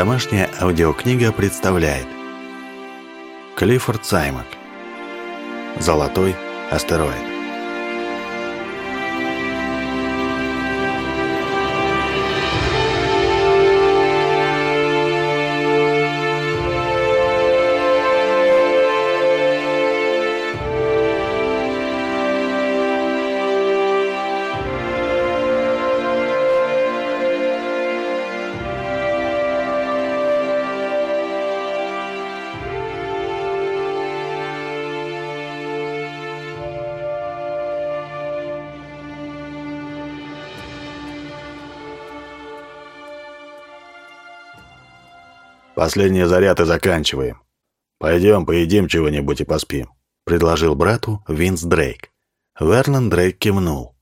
Домашняя аудиокнига представляет. Клиффорд Саймак. Золотой астероид Последний заряд и заканчиваем. Пойдем, поедим чего-нибудь и поспим», — предложил брату Винс Дрейк. Вернон Дрейк кивнул.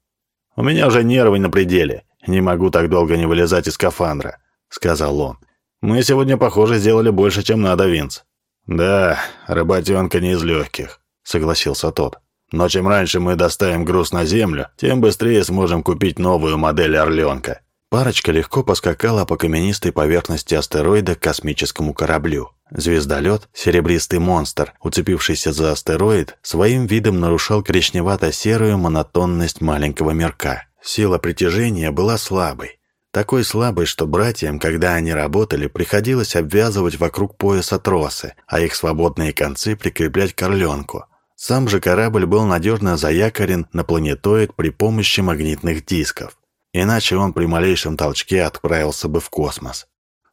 «У меня уже нервы на пределе. Не могу так долго не вылезать из скафандра», — сказал он. «Мы сегодня, похоже, сделали больше, чем надо, Винс». «Да, работенка не из легких», — согласился тот. «Но чем раньше мы доставим груз на Землю, тем быстрее сможем купить новую модель «Орленка». Парочка легко поскакала по каменистой поверхности астероида к космическому кораблю. Звездолет, серебристый монстр, уцепившийся за астероид, своим видом нарушал коричневато-серую монотонность маленького мирка. Сила притяжения была слабой. Такой слабой, что братьям, когда они работали, приходилось обвязывать вокруг пояса тросы, а их свободные концы прикреплять к орленку. Сам же корабль был надежно заякорен на планетоид при помощи магнитных дисков. Иначе он при малейшем толчке отправился бы в космос.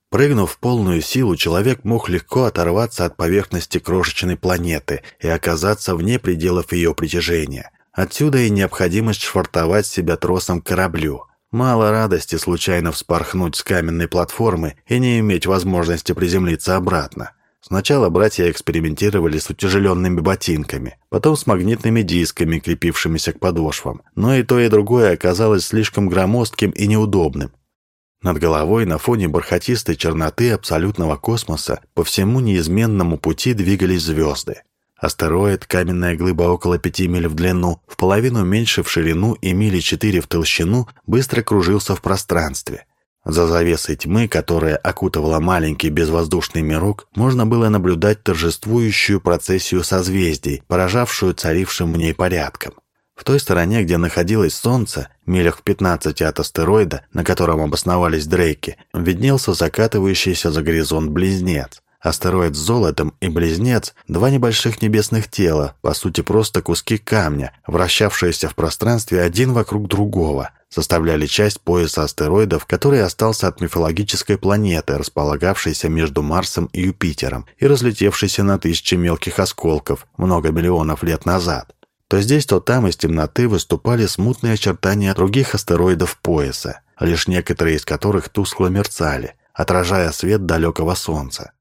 Прыгнув в полную силу, человек мог легко оторваться от поверхности крошечной планеты и оказаться вне пределов ее притяжения. Отсюда и необходимость швартовать себя тросом к кораблю. Мало радости случайно вспорхнуть с каменной платформы и не иметь возможности приземлиться обратно. Сначала братья экспериментировали с утяжеленными ботинками, потом с магнитными дисками, крепившимися к подошвам. Но и то, и другое оказалось слишком громоздким и неудобным. Над головой на фоне бархатистой черноты абсолютного космоса по всему неизменному пути двигались звезды. Астероид, каменная глыба около пяти миль в длину, в половину меньше в ширину и мили четыре в толщину, быстро кружился в пространстве – за завесой тьмы, которая окутывала маленький безвоздушный мирок, можно было наблюдать торжествующую процессию созвездий, поражавшую царившим в ней порядком. В той стороне, где находилось Солнце, милях в 15 от астероида, на котором обосновались Дрейки, виднелся закатывающийся за горизонт близнец. Астероид с золотом и близнец – два небольших небесных тела, по сути просто куски камня, вращавшиеся в пространстве один вокруг другого, составляли часть пояса астероидов, который остался от мифологической планеты, располагавшейся между Марсом и Юпитером и разлетевшейся на тысячи мелких осколков много миллионов лет назад. То здесь, то там из темноты выступали смутные очертания других астероидов пояса, лишь некоторые из которых тускло мерцали, отражая свет далекого Солнца.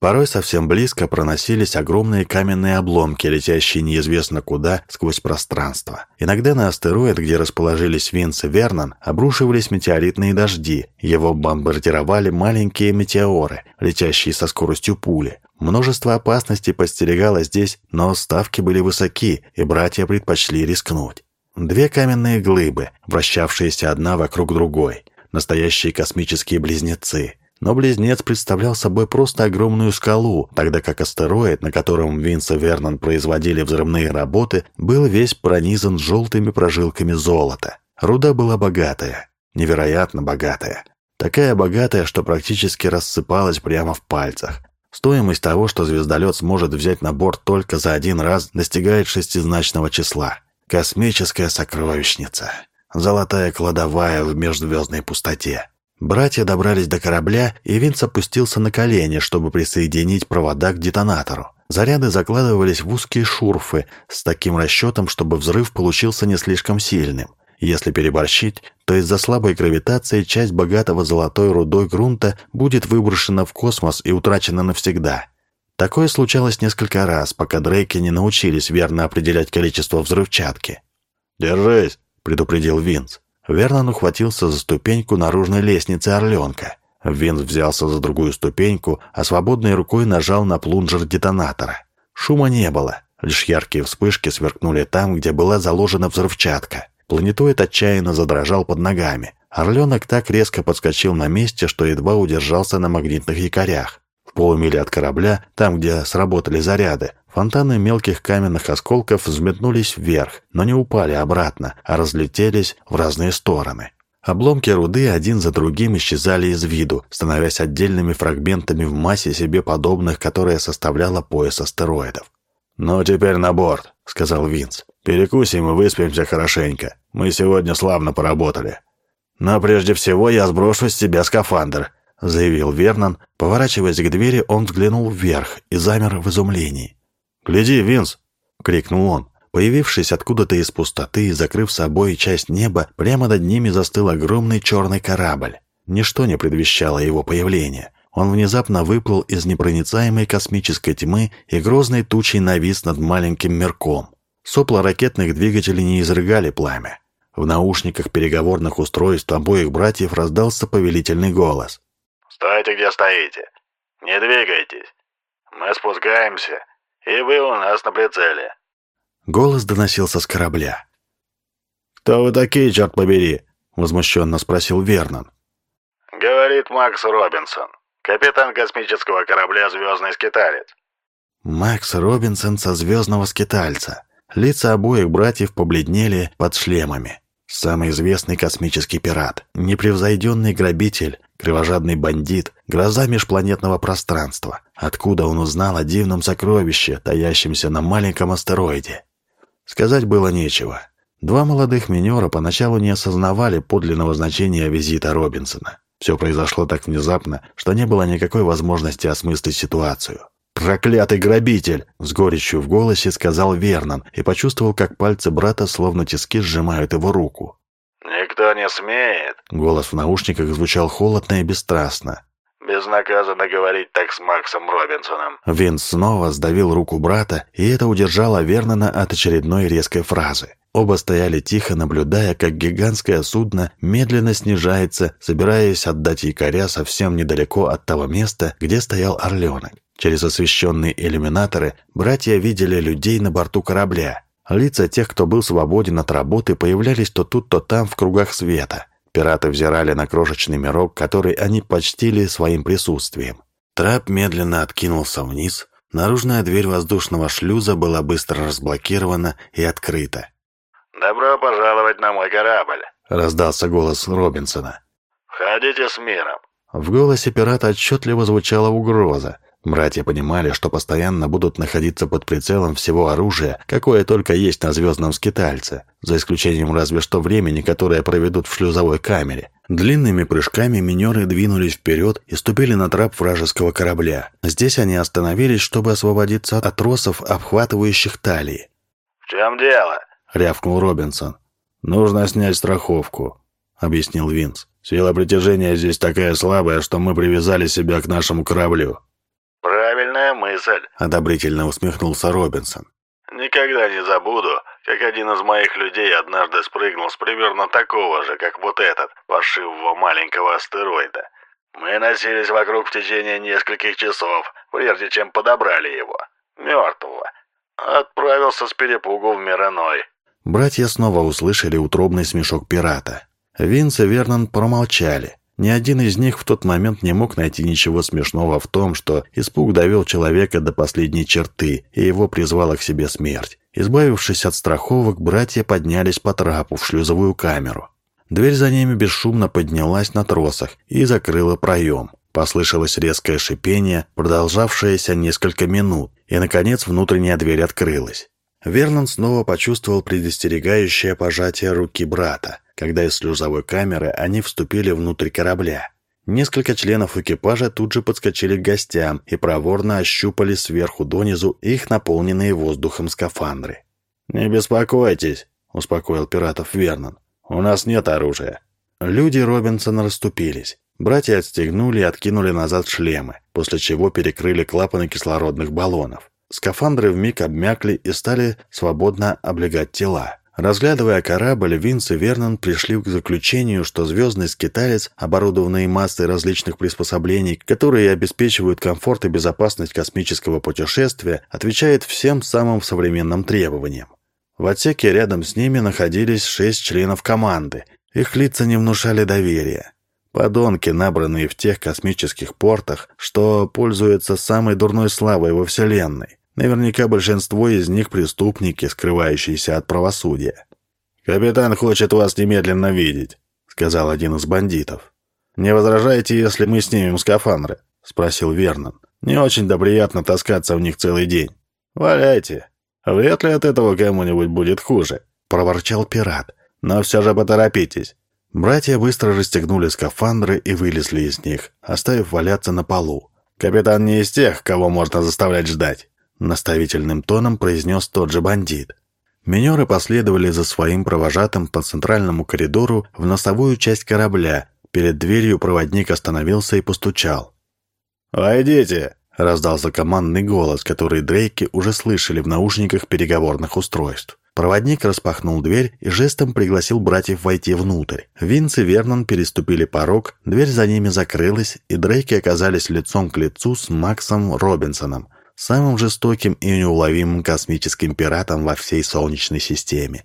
Порой совсем близко проносились огромные каменные обломки, летящие неизвестно куда сквозь пространство. Иногда на астероид, где расположились Винс и Вернон, обрушивались метеоритные дожди. Его бомбардировали маленькие метеоры, летящие со скоростью пули. Множество опасностей подстерегало здесь, но ставки были высоки, и братья предпочли рискнуть. Две каменные глыбы, вращавшиеся одна вокруг другой. Настоящие космические близнецы. Но близнец представлял собой просто огромную скалу, тогда как астероид, на котором Винс и Вернон производили взрывные работы, был весь пронизан желтыми прожилками золота. Руда была богатая, невероятно богатая. Такая богатая, что практически рассыпалась прямо в пальцах. Стоимость того, что звездолет сможет взять на борт только за один раз, достигает шестизначного числа. Космическая сокровищница. Золотая кладовая в межзвездной пустоте. Братья добрались до корабля, и Винс опустился на колени, чтобы присоединить провода к детонатору. Заряды закладывались в узкие шурфы с таким расчетом, чтобы взрыв получился не слишком сильным. Если переборщить, то из-за слабой гравитации часть богатого золотой рудой грунта будет выброшена в космос и утрачена навсегда. Такое случалось несколько раз, пока Дрейки не научились верно определять количество взрывчатки. «Держись!» – предупредил Винс. Вернон ухватился за ступеньку наружной лестницы Орленка. Винс взялся за другую ступеньку, а свободной рукой нажал на плунжер детонатора. Шума не было, лишь яркие вспышки сверкнули там, где была заложена взрывчатка. Планетоид отчаянно задрожал под ногами. Орленок так резко подскочил на месте, что едва удержался на магнитных якорях. В полумиле от корабля, там, где сработали заряды, фонтаны мелких каменных осколков взметнулись вверх, но не упали обратно, а разлетелись в разные стороны. Обломки руды один за другим исчезали из виду, становясь отдельными фрагментами в массе себе подобных, которая составляла пояс астероидов. «Ну, теперь на борт», — сказал Винс. «Перекусим и выспимся хорошенько. Мы сегодня славно поработали». «Но прежде всего я сброшу с себя скафандр», — заявил Вернон. Поворачиваясь к двери, он взглянул вверх и замер в изумлении. «Гляди, Винс!» — крикнул он. Появившись откуда-то из пустоты и закрыв собой часть неба, прямо над ними застыл огромный черный корабль. Ничто не предвещало его появления. Он внезапно выплыл из непроницаемой космической тьмы и грозной тучей навис над маленьким мирком. Сопла ракетных двигателей не изрыгали пламя. В наушниках переговорных устройств обоих братьев раздался повелительный голос. «Стойте, где стоите! Не двигайтесь! Мы спускаемся, и вы у нас на прицеле!» Голос доносился с корабля. «Кто вы такие, черт побери?» — возмущенно спросил Вернон. «Говорит Макс Робинсон, капитан космического корабля «Звездный скиталец». Макс Робинсон со «Звездного скитальца». Лица обоих братьев побледнели под шлемами. Самый известный космический пират, непревзойденный грабитель, кровожадный бандит, гроза межпланетного пространства. Откуда он узнал о дивном сокровище, таящемся на маленьком астероиде? Сказать было нечего. Два молодых минера поначалу не осознавали подлинного значения визита Робинсона. Все произошло так внезапно, что не было никакой возможности осмыслить ситуацию. «Проклятый грабитель!» — с горечью в голосе сказал Вернон и почувствовал, как пальцы брата словно тиски сжимают его руку. «Никто не смеет!» — голос в наушниках звучал холодно и бесстрастно. «Безнаказанно говорить так с Максом Робинсоном!» Винс снова сдавил руку брата, и это удержало Вернона от очередной резкой фразы. Оба стояли тихо, наблюдая, как гигантское судно медленно снижается, собираясь отдать якоря совсем недалеко от того места, где стоял орленок. Через освещенные иллюминаторы братья видели людей на борту корабля. Лица тех, кто был свободен от работы, появлялись то тут, то там в кругах света. Пираты взирали на крошечный мирок, который они почтили своим присутствием. Трап медленно откинулся вниз. Наружная дверь воздушного шлюза была быстро разблокирована и открыта. «Добро пожаловать на мой корабль!» — раздался голос Робинсона. «Входите с миром!» В голосе пирата отчетливо звучала угроза. Братья понимали, что постоянно будут находиться под прицелом всего оружия, какое только есть на звездном скитальце, за исключением разве что времени, которое проведут в шлюзовой камере. Длинными прыжками минеры двинулись вперед и ступили на трап вражеского корабля. Здесь они остановились, чтобы освободиться от тросов, обхватывающих талии. «В чем дело?» — рявкнул Робинсон. «Нужно снять страховку», — объяснил Винс. «Сила притяжения здесь такая слабая, что мы привязали себя к нашему кораблю». «Правильная мысль», — одобрительно усмехнулся Робинсон. «Никогда не забуду, как один из моих людей однажды спрыгнул с примерно такого же, как вот этот, паршивого маленького астероида. Мы носились вокруг в течение нескольких часов, прежде чем подобрали его. Мертвого. Отправился с перепугу в мир иной». Братья снова услышали утробный смешок пирата. Винс и Вернон промолчали. Ни один из них в тот момент не мог найти ничего смешного в том, что испуг довел человека до последней черты, и его призвала к себе смерть. Избавившись от страховок, братья поднялись по трапу в шлюзовую камеру. Дверь за ними бесшумно поднялась на тросах и закрыла проем. Послышалось резкое шипение, продолжавшееся несколько минут, и, наконец, внутренняя дверь открылась. Вернон снова почувствовал предостерегающее пожатие руки брата когда из шлюзовой камеры они вступили внутрь корабля. Несколько членов экипажа тут же подскочили к гостям и проворно ощупали сверху донизу их наполненные воздухом скафандры. «Не беспокойтесь», — успокоил пиратов Вернон. «У нас нет оружия». Люди Робинсона расступились. Братья отстегнули и откинули назад шлемы, после чего перекрыли клапаны кислородных баллонов. Скафандры вмиг обмякли и стали свободно облегать тела. Разглядывая корабль, Винс и Вернон пришли к заключению, что звездный скиталец, оборудованный массой различных приспособлений, которые обеспечивают комфорт и безопасность космического путешествия, отвечает всем самым современным требованиям. В отсеке рядом с ними находились шесть членов команды, Их лица не внушали доверия. Подонки, набранные в тех космических портах, что пользуются самой дурной славой во Вселенной. Наверняка большинство из них преступники, скрывающиеся от правосудия. «Капитан хочет вас немедленно видеть», — сказал один из бандитов. «Не возражаете, если мы снимем скафандры?» — спросил Вернон. «Не очень-то приятно таскаться в них целый день». «Валяйте. Вряд ли от этого кому-нибудь будет хуже», — проворчал пират. «Но все же поторопитесь. Братья быстро расстегнули скафандры и вылезли из них, оставив валяться на полу. «Капитан не из тех, кого можно заставлять ждать», — наставительным тоном произнес тот же бандит. Минеры последовали за своим провожатым по центральному коридору в носовую часть корабля. Перед дверью проводник остановился и постучал. «Войдите!» — раздался командный голос, который Дрейки уже слышали в наушниках переговорных устройств. Проводник распахнул дверь и жестом пригласил братьев войти внутрь. Винс и Вернон переступили порог, дверь за ними закрылась, и Дрейки оказались лицом к лицу с Максом Робинсоном, самым жестоким и неуловимым космическим пиратом во всей Солнечной системе.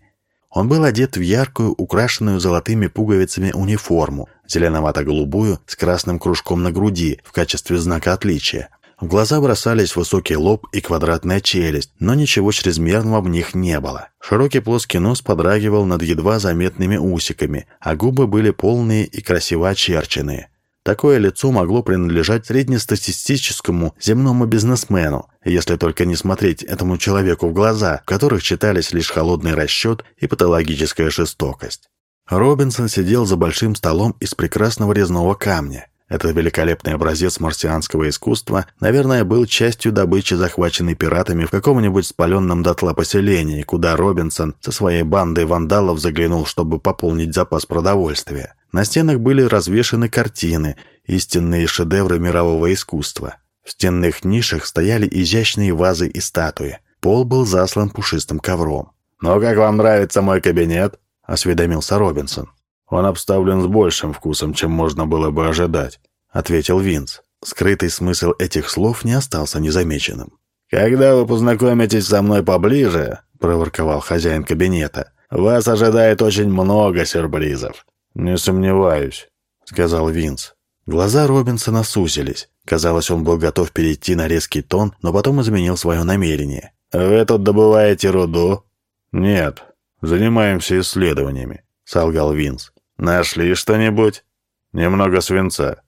Он был одет в яркую, украшенную золотыми пуговицами униформу, зеленовато-голубую, с красным кружком на груди в качестве знака отличия. В глаза бросались высокий лоб и квадратная челюсть, но ничего чрезмерного в них не было. Широкий плоский нос подрагивал над едва заметными усиками, а губы были полные и красиво очерченные. Такое лицо могло принадлежать среднестатистическому земному бизнесмену, если только не смотреть этому человеку в глаза, в которых читались лишь холодный расчет и патологическая жестокость. Робинсон сидел за большим столом из прекрасного резного камня. Этот великолепный образец марсианского искусства, наверное, был частью добычи, захваченной пиратами в каком-нибудь спаленном дотла поселении, куда Робинсон со своей бандой вандалов заглянул, чтобы пополнить запас продовольствия. На стенах были развешаны картины, истинные шедевры мирового искусства. В стенных нишах стояли изящные вазы и статуи. Пол был заслан пушистым ковром. «Ну, как вам нравится мой кабинет?» — осведомился Робинсон. «Он обставлен с большим вкусом, чем можно было бы ожидать», — ответил Винс. Скрытый смысл этих слов не остался незамеченным. «Когда вы познакомитесь со мной поближе», — проворковал хозяин кабинета, «вас ожидает очень много сюрпризов». «Не сомневаюсь», — сказал Винс. Глаза Робинсона сузились. Казалось, он был готов перейти на резкий тон, но потом изменил свое намерение. «Вы тут добываете руду?» «Нет, занимаемся исследованиями», — солгал Винс. Нашли что-нибудь? Немного свинца.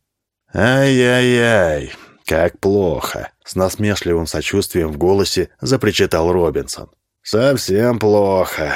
Ай-яй-яй, как плохо. С насмешливым сочувствием в голосе запричитал Робинсон. Совсем плохо.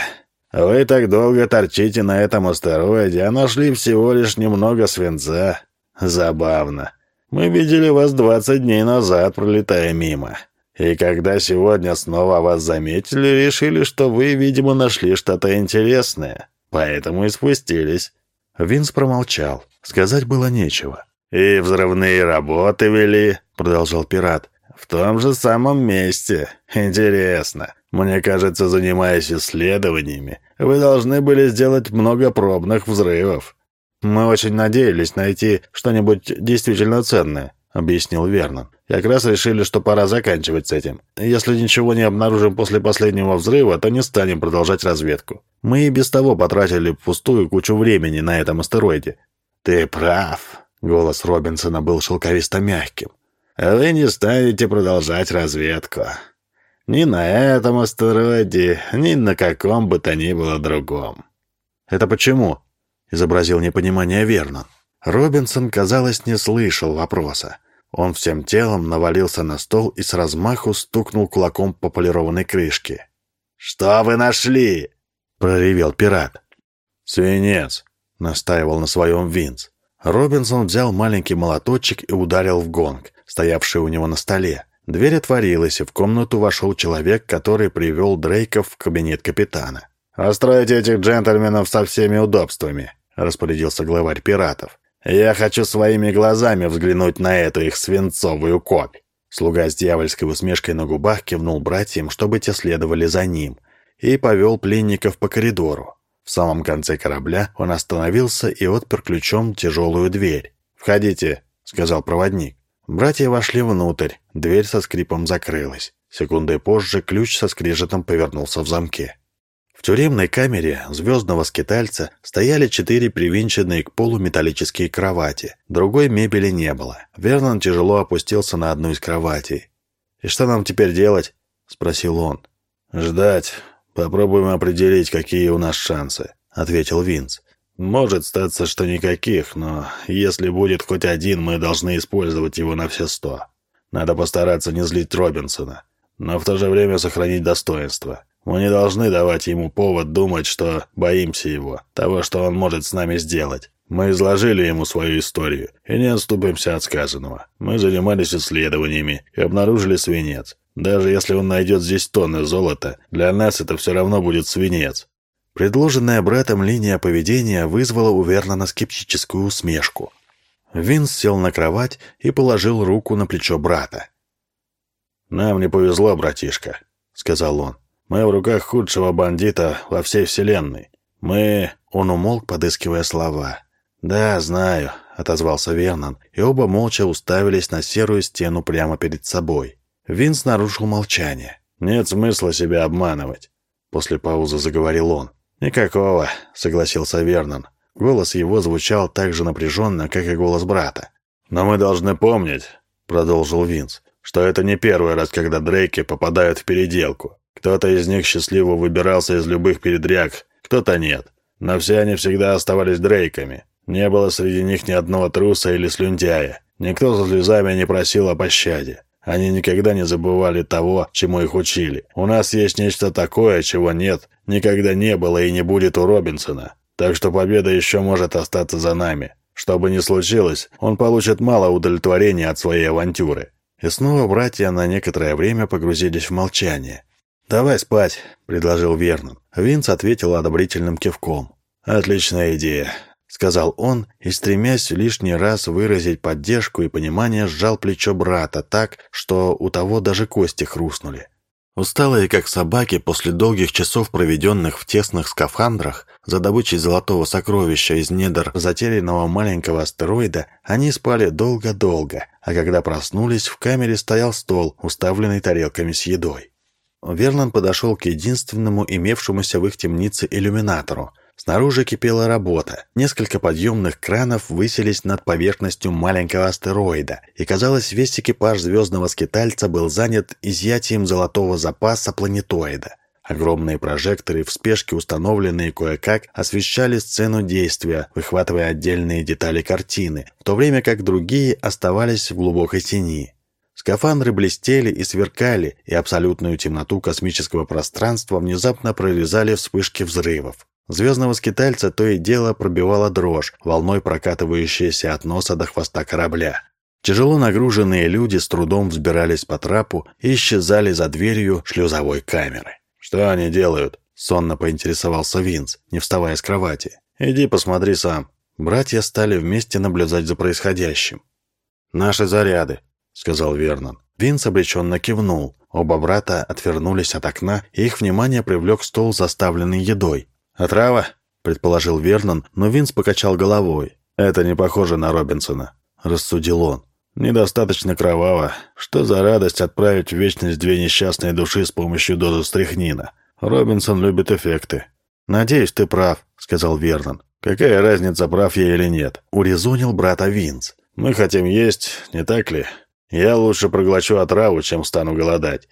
Вы так долго торчите на этом астероиде, а нашли всего лишь немного свинца. Забавно. Мы видели вас двадцать дней назад, пролетая мимо. И когда сегодня снова вас заметили, решили, что вы, видимо, нашли что-то интересное. Поэтому и спустились. Винс промолчал. Сказать было нечего. «И взрывные работы вели», — продолжал пират. «В том же самом месте. Интересно. Мне кажется, занимаясь исследованиями, вы должны были сделать много пробных взрывов». «Мы очень надеялись найти что-нибудь действительно ценное», — объяснил Вернон. «Как раз решили, что пора заканчивать с этим. Если ничего не обнаружим после последнего взрыва, то не станем продолжать разведку. Мы и без того потратили пустую кучу времени на этом астероиде». «Ты прав», — голос Робинсона был шелковисто мягким. «Вы не станете продолжать разведку. Ни на этом астероиде, ни на каком бы то ни было другом». «Это почему?» — изобразил непонимание Вернон. Робинсон, казалось, не слышал вопроса. Он всем телом навалился на стол и с размаху стукнул кулаком по полированной крышке. «Что вы нашли?» — проревел пират. «Свинец», — настаивал на своем Винс. Робинсон взял маленький молоточек и ударил в гонг, стоявший у него на столе. Дверь отворилась, и в комнату вошел человек, который привел Дрейка в кабинет капитана. «Остройте этих джентльменов со всеми удобствами», — распорядился главарь пиратов. «Я хочу своими глазами взглянуть на эту их свинцовую копь». Слуга с дьявольской усмешкой на губах кивнул братьям, чтобы те следовали за ним, и повел пленников по коридору. В самом конце корабля он остановился и отпер ключом тяжелую дверь. «Входите», — сказал проводник. Братья вошли внутрь, дверь со скрипом закрылась. Секундой позже ключ со скрежетом повернулся в замке. В тюремной камере звездного скитальца стояли четыре привинченные к полу металлические кровати. Другой мебели не было. Вернон тяжело опустился на одну из кроватей. «И что нам теперь делать?» — спросил он. «Ждать. Попробуем определить, какие у нас шансы», — ответил Винс. «Может статься, что никаких, но если будет хоть один, мы должны использовать его на все сто. Надо постараться не злить Робинсона, но в то же время сохранить достоинство». Мы не должны давать ему повод думать, что боимся его, того, что он может с нами сделать. Мы изложили ему свою историю и не отступимся от сказанного. Мы занимались исследованиями и обнаружили свинец. Даже если он найдет здесь тонны золота, для нас это все равно будет свинец. Предложенная братом линия поведения вызвала у Вернона скептическую усмешку. Винс сел на кровать и положил руку на плечо брата. «Нам не повезло, братишка», — сказал он. Мы в руках худшего бандита во всей вселенной. Мы...» Он умолк, подыскивая слова. «Да, знаю», — отозвался Вернон, и оба молча уставились на серую стену прямо перед собой. Винс нарушил молчание. «Нет смысла себя обманывать», — после паузы заговорил он. «Никакого», — согласился Вернон. Голос его звучал так же напряженно, как и голос брата. «Но мы должны помнить», — продолжил Винс, «что это не первый раз, когда Дрейки попадают в переделку. Кто-то из них счастливо выбирался из любых передряг, кто-то нет. Но все они всегда оставались дрейками. Не было среди них ни одного труса или слюнтяя. Никто за слезами не просил о пощаде. Они никогда не забывали того, чему их учили. У нас есть нечто такое, чего нет, никогда не было и не будет у Робинсона. Так что победа еще может остаться за нами. Что бы ни случилось, он получит мало удовлетворения от своей авантюры». И снова братья на некоторое время погрузились в молчание. «Давай спать», — предложил Вернон. Винс ответил одобрительным кивком. «Отличная идея», — сказал он, и, стремясь лишний раз выразить поддержку и понимание, сжал плечо брата так, что у того даже кости хрустнули. Усталые, как собаки, после долгих часов, проведенных в тесных скафандрах, за добычей золотого сокровища из недр затерянного маленького астероида, они спали долго-долго, а когда проснулись, в камере стоял стол, уставленный тарелками с едой. Вернон подошел к единственному имевшемуся в их темнице иллюминатору. Снаружи кипела работа. Несколько подъемных кранов высились над поверхностью маленького астероида, и, казалось, весь экипаж звездного скитальца был занят изъятием золотого запаса планетоида. Огромные прожекторы, в спешке установленные кое-как, освещали сцену действия, выхватывая отдельные детали картины, в то время как другие оставались в глубокой тени. Скафандры блестели и сверкали, и абсолютную темноту космического пространства внезапно прорезали вспышки взрывов. Звездного скитальца то и дело пробивала дрожь, волной прокатывающаяся от носа до хвоста корабля. Тяжело нагруженные люди с трудом взбирались по трапу и исчезали за дверью шлюзовой камеры. «Что они делают?» — сонно поинтересовался Винс, не вставая с кровати. «Иди посмотри сам». Братья стали вместе наблюдать за происходящим. «Наши заряды», сказал Вернон. Винс обреченно кивнул. Оба брата отвернулись от окна, и их внимание привлек стол, заставленный едой. «Отрава?» — предположил Вернон, но Винс покачал головой. «Это не похоже на Робинсона», — рассудил он. «Недостаточно кроваво. Что за радость отправить в вечность две несчастные души с помощью дозы стряхнина? Робинсон любит эффекты». «Надеюсь, ты прав», — сказал Вернон. «Какая разница, прав я или нет?» — урезонил брата Винс. «Мы хотим есть, не так ли? Я лучше проглочу отраву, чем стану голодать.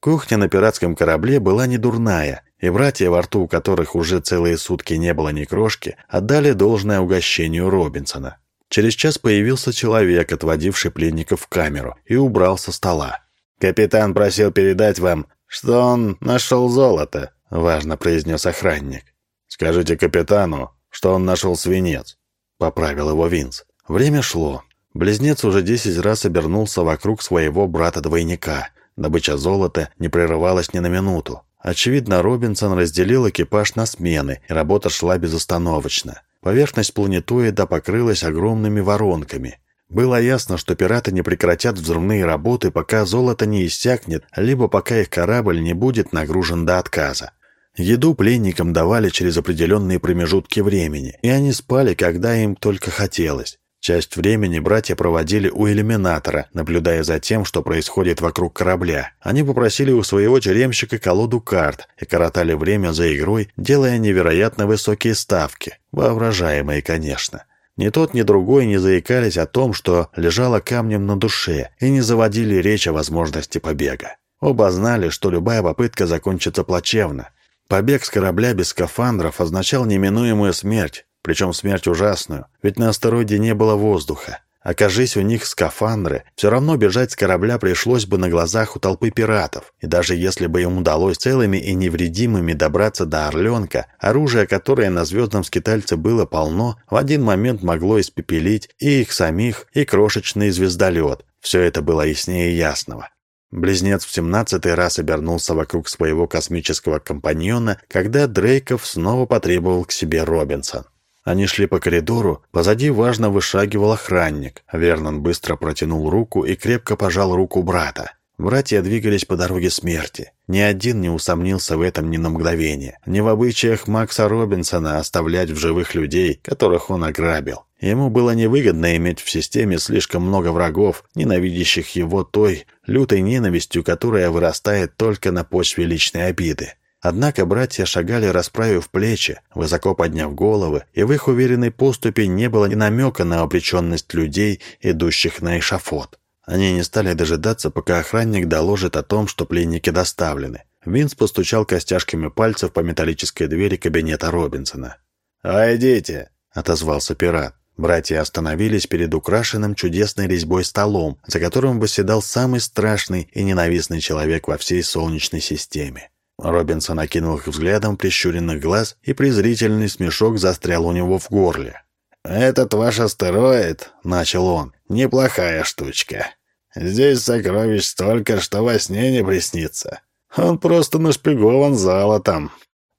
Кухня на пиратском корабле была не дурная, и братья, во рту у которых уже целые сутки не было ни крошки, отдали должное угощению Робинсона. Через час появился человек, отводивший пленников в камеру, и убрал со стола. «Капитан просил передать вам, что он нашел золото», — важно произнес охранник. «Скажите капитану, что он нашел свинец», — поправил его Винс. Время шло. Близнец уже десять раз обернулся вокруг своего брата-двойника. Добыча золота не прерывалась ни на минуту. Очевидно, Робинсон разделил экипаж на смены, и работа шла безостановочно. Поверхность планетоида покрылась огромными воронками. Было ясно, что пираты не прекратят взрывные работы, пока золото не иссякнет, либо пока их корабль не будет нагружен до отказа. Еду пленникам давали через определенные промежутки времени, и они спали, когда им только хотелось. Часть времени братья проводили у иллюминатора, наблюдая за тем, что происходит вокруг корабля. Они попросили у своего тюремщика колоду карт и коротали время за игрой, делая невероятно высокие ставки, воображаемые, конечно. Ни тот, ни другой не заикались о том, что лежало камнем на душе, и не заводили речь о возможности побега. Оба знали, что любая попытка закончится плачевно. Побег с корабля без скафандров означал неминуемую смерть, причем смерть ужасную, ведь на астероиде не было воздуха. Окажись у них скафандры, все равно бежать с корабля пришлось бы на глазах у толпы пиратов. И даже если бы им удалось целыми и невредимыми добраться до Орленка, оружие, которое на звездном скитальце было полно, в один момент могло испепелить и их самих, и крошечный звездолет. Все это было яснее ясного. Близнец в семнадцатый раз обернулся вокруг своего космического компаньона, когда Дрейков снова потребовал к себе Робинсон. Они шли по коридору, позади важно вышагивал охранник. Вернон быстро протянул руку и крепко пожал руку брата. Братья двигались по дороге смерти. Ни один не усомнился в этом ни на мгновение. Не в обычаях Макса Робинсона оставлять в живых людей, которых он ограбил. Ему было невыгодно иметь в системе слишком много врагов, ненавидящих его той лютой ненавистью, которая вырастает только на почве личной обиды. Однако братья шагали, расправив плечи, высоко подняв головы, и в их уверенной поступе не было ни намека на обреченность людей, идущих на эшафот. Они не стали дожидаться, пока охранник доложит о том, что пленники доставлены. Винс постучал костяшками пальцев по металлической двери кабинета Робинсона. «Войдите!» — отозвался пират. Братья остановились перед украшенным чудесной резьбой столом, за которым восседал самый страшный и ненавистный человек во всей Солнечной системе. Робинсон окинул их взглядом прищуренных глаз, и презрительный смешок застрял у него в горле. «Этот ваш астероид», — начал он, — «неплохая штучка. Здесь сокровищ столько, что во сне не приснится. Он просто нашпигован золотом».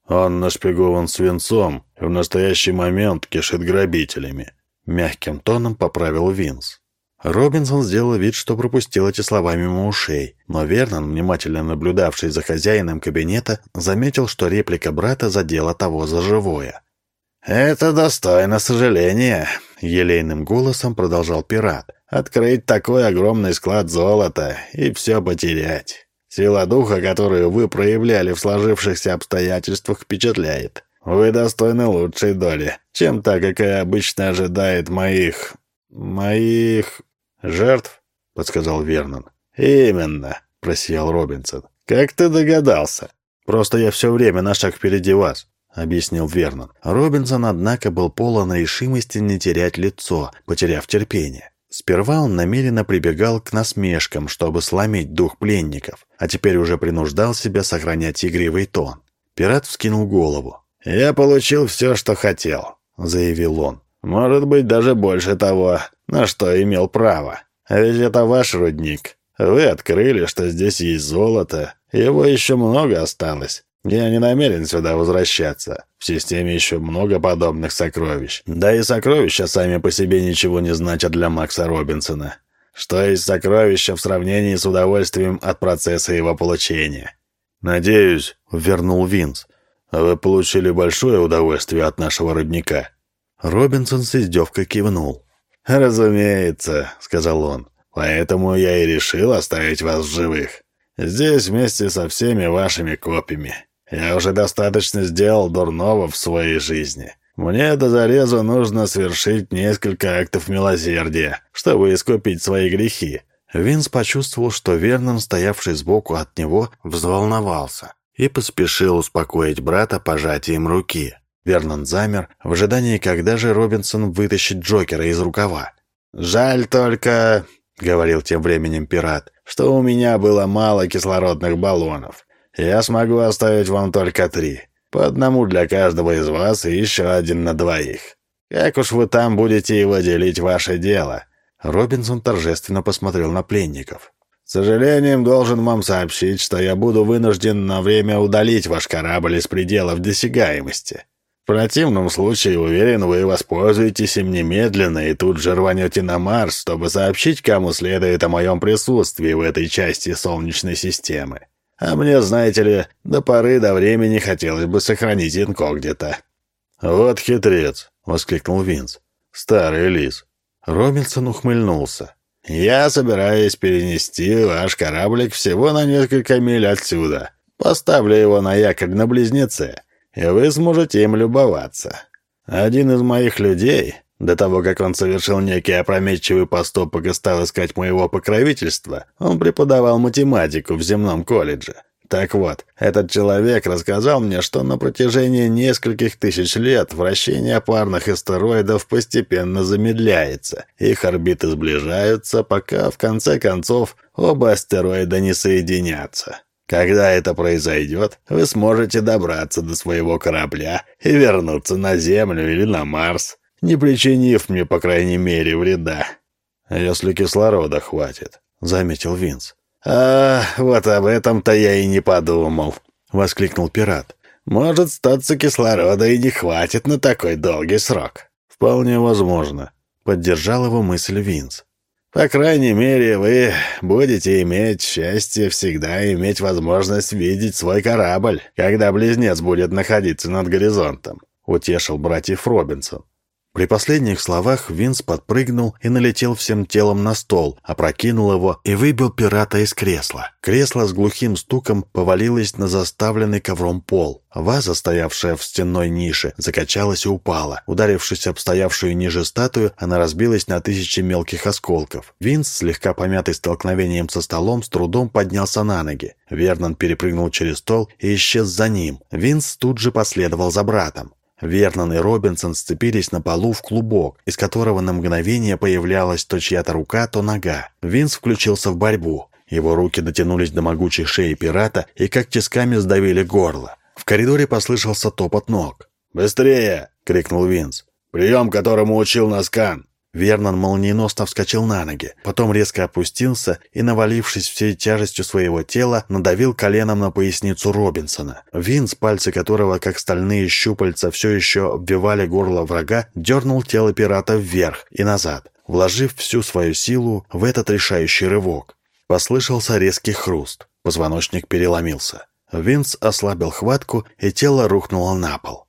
«Он нашпигован свинцом и в настоящий момент кишит грабителями», — мягким тоном поправил Винс. Робинсон сделал вид, что пропустил эти слова мимо ушей, но Вернон, внимательно наблюдавший за хозяином кабинета, заметил, что реплика брата задела того за живое. «Это достойно сожаления», — елейным голосом продолжал пират. «Открыть такой огромный склад золота и все потерять. Сила духа, которую вы проявляли в сложившихся обстоятельствах, впечатляет. Вы достойны лучшей доли, чем та, какая обычно ожидает моих... моих... «Жертв?» — подсказал Вернон. «Именно», — просиял Робинсон. «Как ты догадался?» «Просто я все время на шаг впереди вас», — объяснил Вернон. Робинсон, однако, был полон решимости не терять лицо, потеряв терпение. Сперва он намеренно прибегал к насмешкам, чтобы сломить дух пленников, а теперь уже принуждал себя сохранять игривый тон. Пират вскинул голову. «Я получил все, что хотел», — заявил он. «Может быть, даже больше того, на что имел право. А ведь это ваш рудник. Вы открыли, что здесь есть золото. Его еще много осталось. Я не намерен сюда возвращаться. В системе еще много подобных сокровищ. Да и сокровища сами по себе ничего не значат для Макса Робинсона. Что есть сокровища в сравнении с удовольствием от процесса его получения? «Надеюсь», — вернул Винс, — «вы получили большое удовольствие от нашего рудника». Робинсон с издевкой кивнул. «Разумеется», — сказал он. «Поэтому я и решил оставить вас в живых. Здесь вместе со всеми вашими копьями. Я уже достаточно сделал дурного в своей жизни. Мне до зарезу нужно совершить несколько актов милосердия, чтобы искупить свои грехи». Винс почувствовал, что Вернон, стоявший сбоку от него, взволновался и поспешил успокоить брата пожатием руки. Вернон замер в ожидании, когда же Робинсон вытащит Джокера из рукава. «Жаль только», — говорил тем временем пират, «что у меня было мало кислородных баллонов. Я смогу оставить вам только три. По одному для каждого из вас и еще один на двоих. Как уж вы там будете его делить, ваше дело». Робинсон торжественно посмотрел на пленников. «С сожалением должен вам сообщить, что я буду вынужден на время удалить ваш корабль из пределов досягаемости. В противном случае, уверен, вы воспользуетесь им немедленно и тут же рванете на Марс, чтобы сообщить, кому следует о моем присутствии в этой части Солнечной системы. А мне, знаете ли, до поры до времени хотелось бы сохранить инкогнито». «Вот хитрец!» — воскликнул Винс. «Старый лис. Робинсон ухмыльнулся. «Я собираюсь перенести ваш кораблик всего на несколько миль отсюда. Поставлю его на якорь на Близнеце, и вы сможете им любоваться. Один из моих людей, до того, как он совершил некий опрометчивый поступок и стал искать моего покровительства, он преподавал математику в земном колледже. Так вот, этот человек рассказал мне, что на протяжении нескольких тысяч лет вращение парных астероидов постепенно замедляется, их орбиты сближаются, пока в конце концов оба астероида не соединятся. Когда это произойдет, вы сможете добраться до своего корабля и вернуться на Землю или на Марс, не причинив мне, по крайней мере, вреда. «Если кислорода хватит», — заметил Винс. «А, вот об этом-то я и не подумал», — воскликнул пират. «Может, статься кислорода и не хватит на такой долгий срок». «Вполне возможно», — поддержал его мысль Винс. «По крайней мере, вы будете иметь счастье всегда иметь возможность видеть свой корабль, когда близнец будет находиться над горизонтом», — утешил братьев Робинсон. При последних словах Винс подпрыгнул и налетел всем телом на стол, опрокинул его и выбил пирата из кресла. Кресло с глухим стуком повалилось на заставленный ковром пол. Ваза, стоявшая в стенной нише, закачалась и упала. Ударившись об стоявшую ниже статую, она разбилась на тысячи мелких осколков. Винс, слегка помятый столкновением со столом, с трудом поднялся на ноги. Вернон перепрыгнул через стол и исчез за ним. Винс тут же последовал за братом. Вернон и Робинсон сцепились на полу в клубок, из которого на мгновение появлялась то чья-то рука, то нога. Винс включился в борьбу. Его руки дотянулись до могучей шеи пирата и как тисками сдавили горло. В коридоре послышался топот ног. «Быстрее!» — крикнул Винс. «Прием, которому учил нас Кан!» Вернон молниеносно вскочил на ноги, потом резко опустился и, навалившись всей тяжестью своего тела, надавил коленом на поясницу Робинсона. Винс, пальцы которого, как стальные щупальца, все еще обвивали горло врага, дернул тело пирата вверх и назад, вложив всю свою силу в этот решающий рывок. Послышался резкий хруст. Позвоночник переломился. Винс ослабил хватку, и тело рухнуло на пол.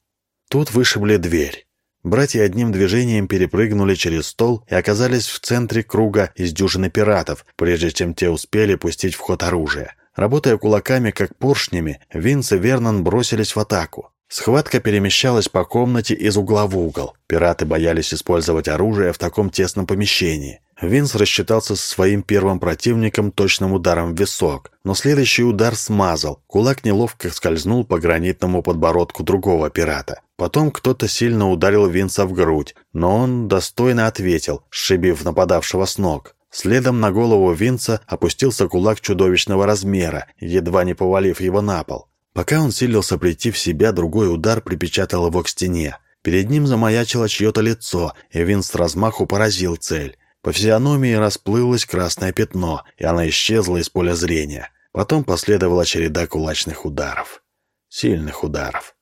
Тут вышибли дверь. Братья одним движением перепрыгнули через стол и оказались в центре круга из дюжины пиратов, прежде чем те успели пустить в ход оружие. Работая кулаками, как поршнями, Винс и Вернон бросились в атаку. Схватка перемещалась по комнате из угла в угол. Пираты боялись использовать оружие в таком тесном помещении. Винс рассчитался со своим первым противником точным ударом в висок, но следующий удар смазал. Кулак неловко скользнул по гранитному подбородку другого пирата. Потом кто-то сильно ударил Винса в грудь, но он достойно ответил, сшибив нападавшего с ног. Следом на голову Винса опустился кулак чудовищного размера, едва не повалив его на пол. Пока он силился прийти в себя, другой удар припечатал его к стене. Перед ним замаячило чье-то лицо, и Винс размаху поразил цель. По физиономии расплылось красное пятно, и она исчезла из поля зрения. Потом последовала череда кулачных ударов. Сильных ударов.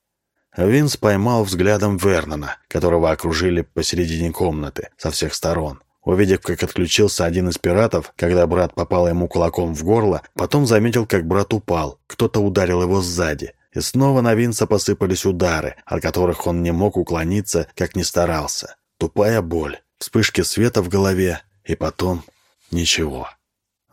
Винс поймал взглядом Вернона, которого окружили посередине комнаты со всех сторон. Увидев, как отключился один из пиратов, когда брат попал ему кулаком в горло, потом заметил, как брат упал. Кто-то ударил его сзади. И снова на Винса посыпались удары, от которых он не мог уклониться, как ни старался. Тупая боль вспышки света в голове, и потом ничего.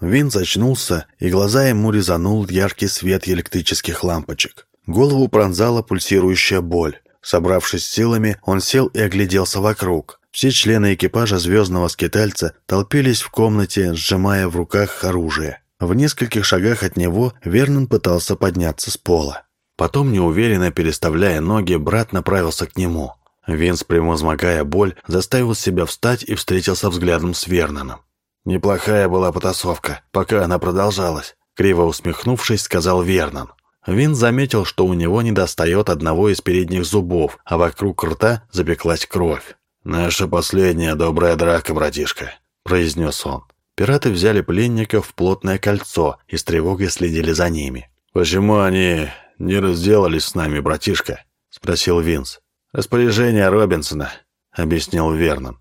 Винс очнулся, и глаза ему резанул яркий свет электрических лампочек. Голову пронзала пульсирующая боль. Собравшись силами, он сел и огляделся вокруг. Все члены экипажа «Звездного скитальца» толпились в комнате, сжимая в руках оружие. В нескольких шагах от него Вернон пытался подняться с пола. Потом, неуверенно переставляя ноги, брат направился к нему. Винс, превозмогая боль, заставил себя встать и встретился взглядом с Верноном. «Неплохая была потасовка, пока она продолжалась», — криво усмехнувшись, сказал Вернон. Винс заметил, что у него недостает одного из передних зубов, а вокруг рта запеклась кровь. «Наша последняя добрая драка, братишка», — произнес он. Пираты взяли пленников в плотное кольцо и с тревогой следили за ними. «Почему они не разделались с нами, братишка?» — спросил Винс. «Распоряжение Робинсона», — объяснил Вернон.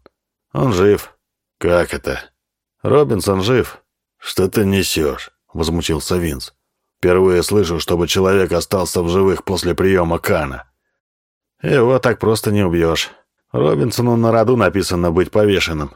«Он жив». «Как это?» «Робинсон жив». «Что ты несешь?» — возмутился Винс. «Впервые слышу, чтобы человек остался в живых после приема Кана». «Его так просто не убьешь. Робинсону на роду написано быть повешенным».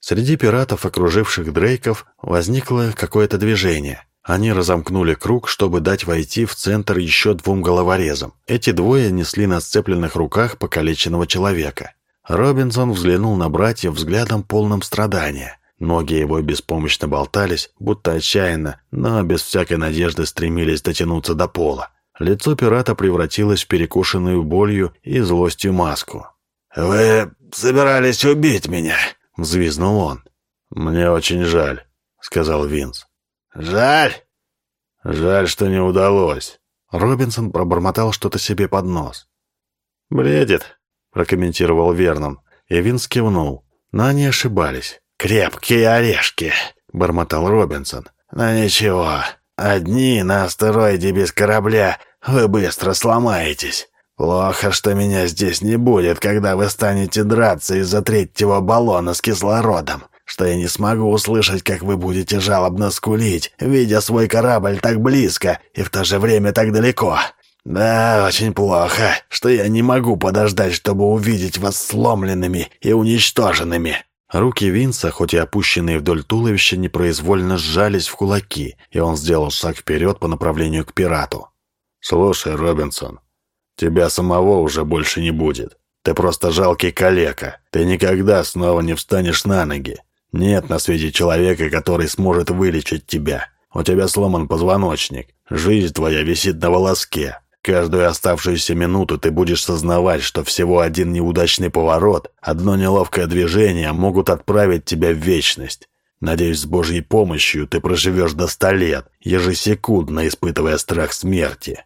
Среди пиратов, окруживших Дрейков, возникло какое-то движение. Они разомкнули круг, чтобы дать войти в центр еще двум головорезам. Эти двое несли на сцепленных руках покалеченного человека. Робинсон взглянул на братьев взглядом полным страдания. Ноги его беспомощно болтались, будто отчаянно, но без всякой надежды стремились дотянуться до пола. Лицо пирата превратилось в перекушенную болью и злостью маску. «Вы собирались убить меня?» — взвизнул он. «Мне очень жаль», — сказал Винс. «Жаль?» «Жаль, что не удалось». Робинсон пробормотал что-то себе под нос. «Бредит», — прокомментировал Вернон, и Винс кивнул. Но они ошибались. «Крепкие орешки», — бормотал Робинсон. «Но ничего, одни на астероиде без корабля вы быстро сломаетесь. Плохо, что меня здесь не будет, когда вы станете драться из-за третьего баллона с кислородом, что я не смогу услышать, как вы будете жалобно скулить, видя свой корабль так близко и в то же время так далеко. Да, очень плохо, что я не могу подождать, чтобы увидеть вас сломленными и уничтоженными». Руки Винса, хоть и опущенные вдоль туловища, непроизвольно сжались в кулаки, и он сделал шаг вперед по направлению к пирату. «Слушай, Робинсон, тебя самого уже больше не будет. Ты просто жалкий калека. Ты никогда снова не встанешь на ноги. Нет на свете человека, который сможет вылечить тебя. У тебя сломан позвоночник. Жизнь твоя висит на волоске. Каждую оставшуюся минуту ты будешь сознавать, что всего один неудачный поворот, одно неловкое движение могут отправить тебя в вечность. Надеюсь, с Божьей помощью ты проживешь до ста лет, ежесекундно испытывая страх смерти.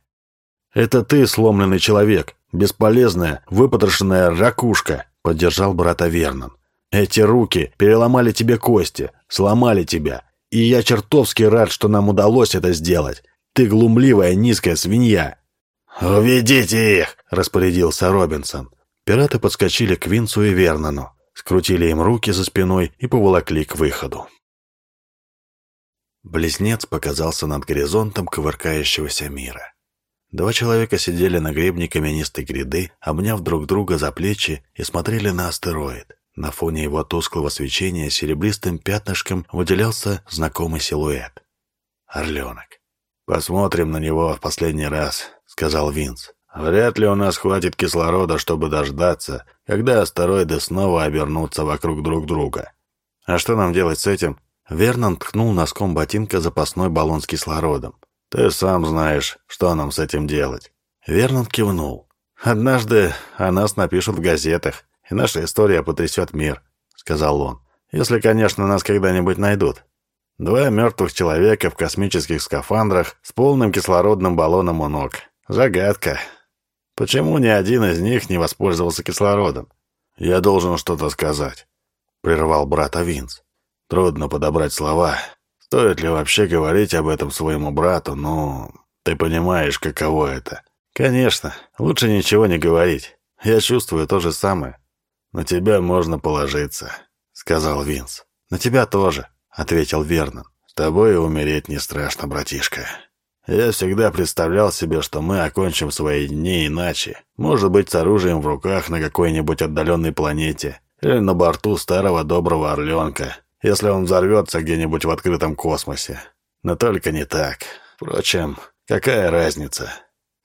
«Это ты, сломленный человек, бесполезная, выпотрошенная ракушка», — поддержал брата Вернон. «Эти руки переломали тебе кости, сломали тебя, и я чертовски рад, что нам удалось это сделать. Ты глумливая низкая свинья». «Уведите их!» — распорядился Робинсон. Пираты подскочили к Винсу и Вернону, скрутили им руки за спиной и поволокли к выходу. Близнец показался над горизонтом кувыркающегося мира. Два человека сидели на гребне каменистой гряды, обняв друг друга за плечи и смотрели на астероид. На фоне его тусклого свечения серебристым пятнышком выделялся знакомый силуэт. Орленок. «Посмотрим на него в последний раз», — сказал Винс. «Вряд ли у нас хватит кислорода, чтобы дождаться, когда астероиды снова обернутся вокруг друг друга». «А что нам делать с этим?» Вернон ткнул носком ботинка запасной баллон с кислородом. «Ты сам знаешь, что нам с этим делать». Вернон кивнул. «Однажды о нас напишут в газетах, и наша история потрясет мир», — сказал он. «Если, конечно, нас когда-нибудь найдут». Два мертвых человека в космических скафандрах с полным кислородным баллоном у ног. Загадка. Почему ни один из них не воспользовался кислородом? «Я должен что-то сказать», — прервал брата Винс. «Трудно подобрать слова. Стоит ли вообще говорить об этом своему брату? Ну, ты понимаешь, каково это». «Конечно. Лучше ничего не говорить. Я чувствую то же самое. На тебя можно положиться», — сказал Винс. «На тебя тоже», ответил Вернон. «С тобой умереть не страшно, братишка. Я всегда представлял себе, что мы окончим свои дни иначе. Может быть, с оружием в руках на какой-нибудь отдаленной планете. Или на борту старого доброго орленка, если он взорвется где-нибудь в открытом космосе. Но только не так. Впрочем, какая разница?»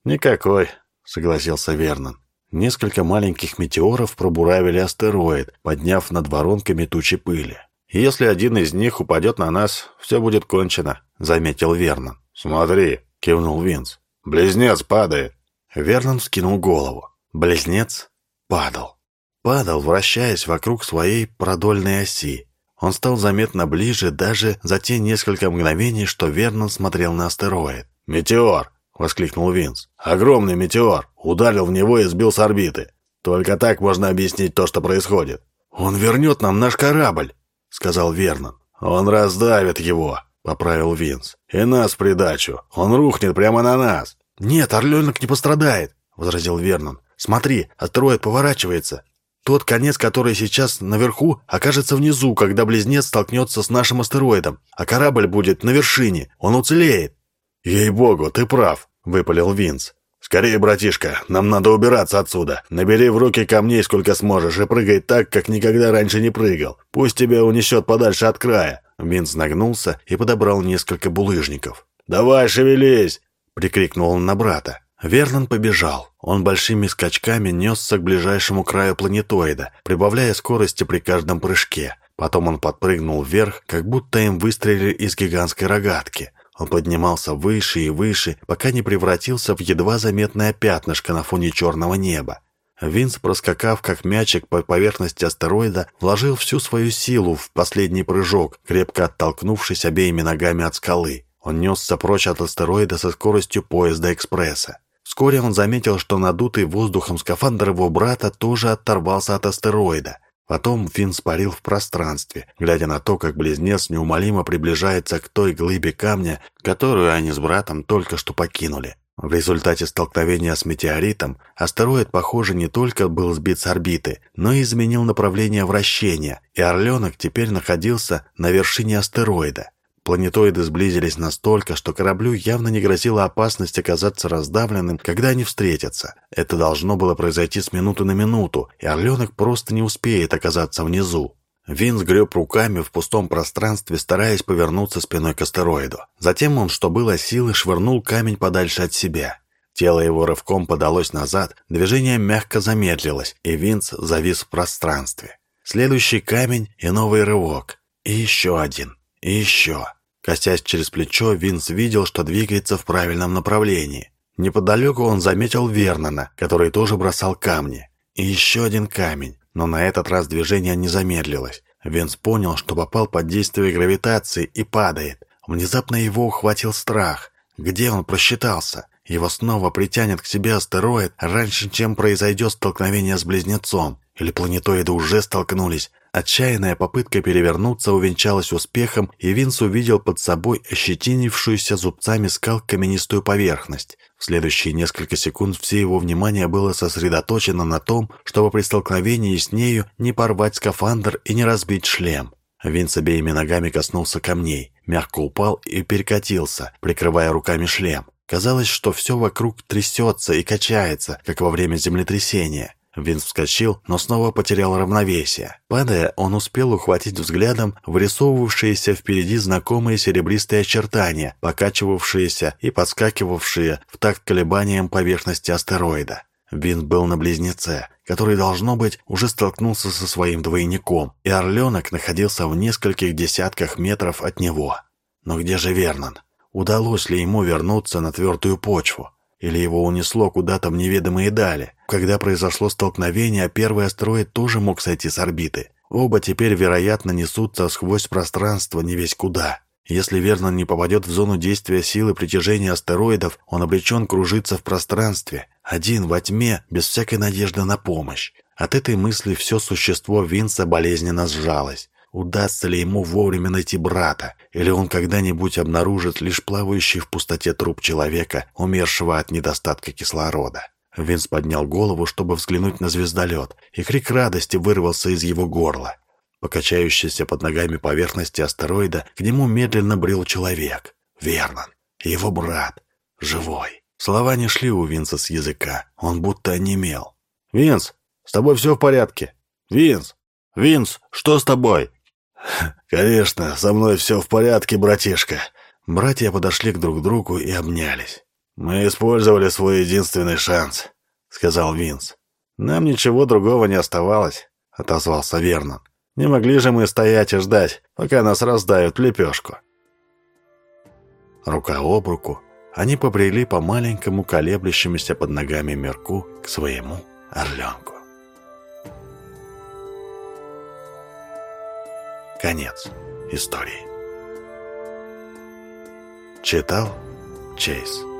«Никакой», — согласился Вернон. Несколько маленьких метеоров пробуравили астероид, подняв над воронками тучи пыли. «Если один из них упадет на нас, все будет кончено», — заметил Вернон. «Смотри», — кивнул Винс. «Близнец падает». Вернон вскинул голову. Близнец падал. Падал, вращаясь вокруг своей продольной оси. Он стал заметно ближе даже за те несколько мгновений, что Вернон смотрел на астероид. «Метеор!» — воскликнул Винс. «Огромный метеор! Ударил в него и сбил с орбиты. Только так можно объяснить то, что происходит». «Он вернет нам наш корабль!» — сказал Вернон. «Он раздавит его», — поправил Винс. «И нас придачу. Он рухнет прямо на нас». «Нет, орленок не пострадает», — возразил Вернон. «Смотри, астероид поворачивается. Тот конец, который сейчас наверху, окажется внизу, когда близнец столкнется с нашим астероидом, а корабль будет на вершине. Он уцелеет». «Ей-богу, ты прав», — выпалил Винс. «Скорее, братишка, нам надо убираться отсюда. Набери в руки камней сколько сможешь и прыгай так, как никогда раньше не прыгал. Пусть тебя унесет подальше от края». Винс нагнулся и подобрал несколько булыжников. «Давай, шевелись!» — прикрикнул он на брата. Вернон побежал. Он большими скачками несся к ближайшему краю планетоида, прибавляя скорости при каждом прыжке. Потом он подпрыгнул вверх, как будто им выстрелили из гигантской рогатки. Он поднимался выше и выше, пока не превратился в едва заметное пятнышко на фоне черного неба. Винс, проскакав как мячик по поверхности астероида, вложил всю свою силу в последний прыжок, крепко оттолкнувшись обеими ногами от скалы. Он несся прочь от астероида со скоростью поезда-экспресса. Вскоре он заметил, что надутый воздухом скафандр его брата тоже оторвался от астероида. Потом Финн спарил в пространстве, глядя на то, как близнец неумолимо приближается к той глыбе камня, которую они с братом только что покинули. В результате столкновения с метеоритом астероид, похоже, не только был сбит с орбиты, но и изменил направление вращения, и Орленок теперь находился на вершине астероида. Планетоиды сблизились настолько, что кораблю явно не грозила опасность оказаться раздавленным, когда они встретятся. Это должно было произойти с минуты на минуту, и Орленок просто не успеет оказаться внизу. Вин сгреб руками в пустом пространстве, стараясь повернуться спиной к астероиду. Затем он, что было силы, швырнул камень подальше от себя. Тело его рывком подалось назад, движение мягко замедлилось, и Винс завис в пространстве. Следующий камень и новый рывок. И еще один. И еще. Косясь через плечо, Винс видел, что двигается в правильном направлении. Неподалеку он заметил Вернона, который тоже бросал камни. И еще один камень, но на этот раз движение не замедлилось. Винс понял, что попал под действие гравитации и падает. Внезапно его ухватил страх. Где он просчитался? Его снова притянет к себе астероид раньше, чем произойдет столкновение с близнецом. Или планетоиды уже столкнулись, Отчаянная попытка перевернуться увенчалась успехом, и Винс увидел под собой ощетинившуюся зубцами скал каменистую поверхность. В следующие несколько секунд все его внимание было сосредоточено на том, чтобы при столкновении с нею не порвать скафандр и не разбить шлем. Винс обеими ногами коснулся камней, мягко упал и перекатился, прикрывая руками шлем. Казалось, что все вокруг трясется и качается, как во время землетрясения. Винс вскочил, но снова потерял равновесие. Падая, он успел ухватить взглядом вырисовывавшиеся впереди знакомые серебристые очертания, покачивавшиеся и подскакивавшие в такт колебаниям поверхности астероида. Винс был на близнеце, который, должно быть, уже столкнулся со своим двойником, и Орленок находился в нескольких десятках метров от него. Но где же Вернон? Удалось ли ему вернуться на твердую почву? Или его унесло куда-то в неведомые дали? Когда произошло столкновение, первый астероид тоже мог сойти с орбиты. Оба теперь, вероятно, несутся сквозь пространство не весь куда. Если Вернон не попадет в зону действия силы притяжения астероидов, он обречен кружиться в пространстве, один во тьме, без всякой надежды на помощь. От этой мысли все существо Винса болезненно сжалось. Удастся ли ему вовремя найти брата, или он когда-нибудь обнаружит лишь плавающий в пустоте труп человека, умершего от недостатка кислорода? Винс поднял голову, чтобы взглянуть на звездолет, и крик радости вырвался из его горла. Покачающийся под ногами поверхности астероида к нему медленно брел человек. Вернон. Его брат. Живой. Слова не шли у Винса с языка. Он будто онемел. «Винс, с тобой все в порядке? Винс! Винс, что с тобой?» «Конечно, со мной все в порядке, братишка». Братья подошли к друг другу и обнялись. «Мы использовали свой единственный шанс», — сказал Винс. «Нам ничего другого не оставалось», — отозвался Вернон. «Не могли же мы стоять и ждать, пока нас раздают лепешку». Рука об руку они побрели по маленькому колеблющемуся под ногами мерку к своему орленку. Конец истории. Читал Чейз.